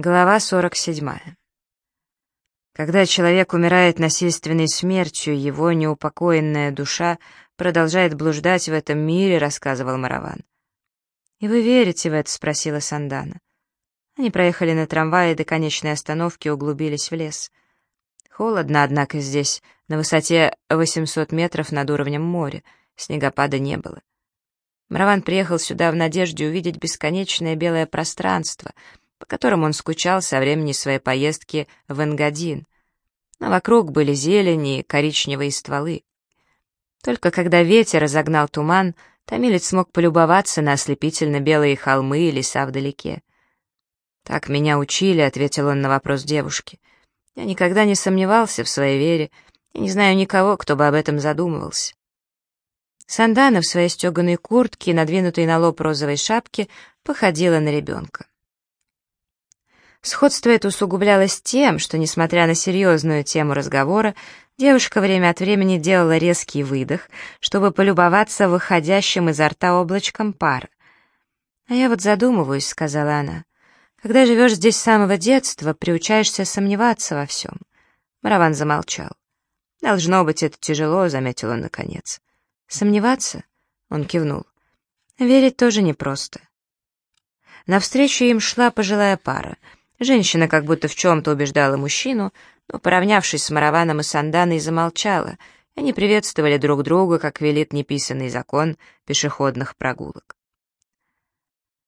Глава 47. Когда человек умирает насильственной смертью, его неупокоенная душа продолжает блуждать в этом мире, рассказывал Мараван. «И вы верите в это?» — спросила Сандана. Они проехали на трамвае до конечной остановки и углубились в лес. Холодно, однако, здесь, на высоте 800 метров над уровнем моря, снегопада не было. Мараван приехал сюда в надежде увидеть бесконечное белое пространство — по которым он скучал со времени своей поездки в Энгадин. Но вокруг были зелени коричневые стволы. Только когда ветер разогнал туман, Томилец смог полюбоваться на ослепительно белые холмы и леса вдалеке. «Так меня учили», — ответил он на вопрос девушки. «Я никогда не сомневался в своей вере и не знаю никого, кто бы об этом задумывался». Сандана в своей стеганой куртке и надвинутой на лоб розовой шапке походила на ребенка. Сходство это усугублялось тем, что, несмотря на серьезную тему разговора, девушка время от времени делала резкий выдох, чтобы полюбоваться выходящим изо рта облачком пара. «А я вот задумываюсь», — сказала она. «Когда живешь здесь с самого детства, приучаешься сомневаться во всем». Мараван замолчал. «Должно быть, это тяжело», — заметил он наконец. «Сомневаться?» — он кивнул. «Верить тоже непросто». Навстречу им шла пожилая пара — Женщина как будто в чем-то убеждала мужчину, но, поравнявшись с Мараваном и Санданой, замолчала. Они приветствовали друг друга, как велит неписанный закон пешеходных прогулок.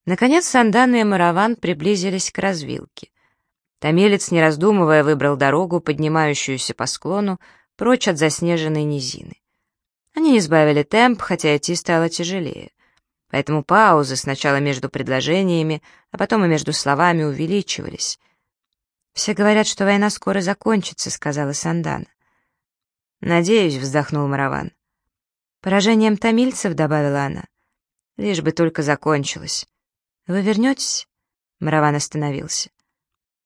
Наконец Сандана и Мараван приблизились к развилке. Томелец, не раздумывая, выбрал дорогу, поднимающуюся по склону, прочь от заснеженной низины. Они не сбавили темп, хотя идти стало тяжелее. Поэтому паузы сначала между предложениями, а потом и между словами увеличивались. «Все говорят, что война скоро закончится», — сказала Сандана. «Надеюсь», — вздохнул Мараван. «Поражением тамильцев», — добавила она. «Лишь бы только закончилось». «Вы вернетесь?» Мараван остановился.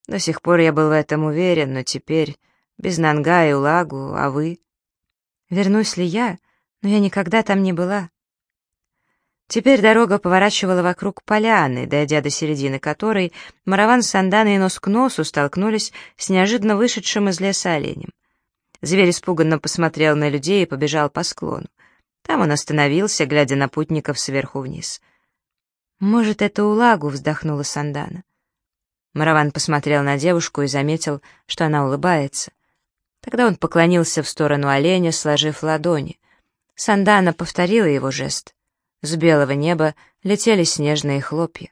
«До сих пор я был в этом уверен, но теперь без Нанга и Улагу, а вы?» «Вернусь ли я? Но я никогда там не была». Теперь дорога поворачивала вокруг поляны, дойдя до середины которой Мараван с Санданой нос к носу столкнулись с неожиданно вышедшим из леса оленем. Зверь испуганно посмотрел на людей и побежал по склону. Там он остановился, глядя на путников сверху вниз. «Может, это Улагу?» — вздохнула Сандана. Мараван посмотрел на девушку и заметил, что она улыбается. Тогда он поклонился в сторону оленя, сложив ладони. Сандана повторила его жест. С белого неба летели снежные хлопья.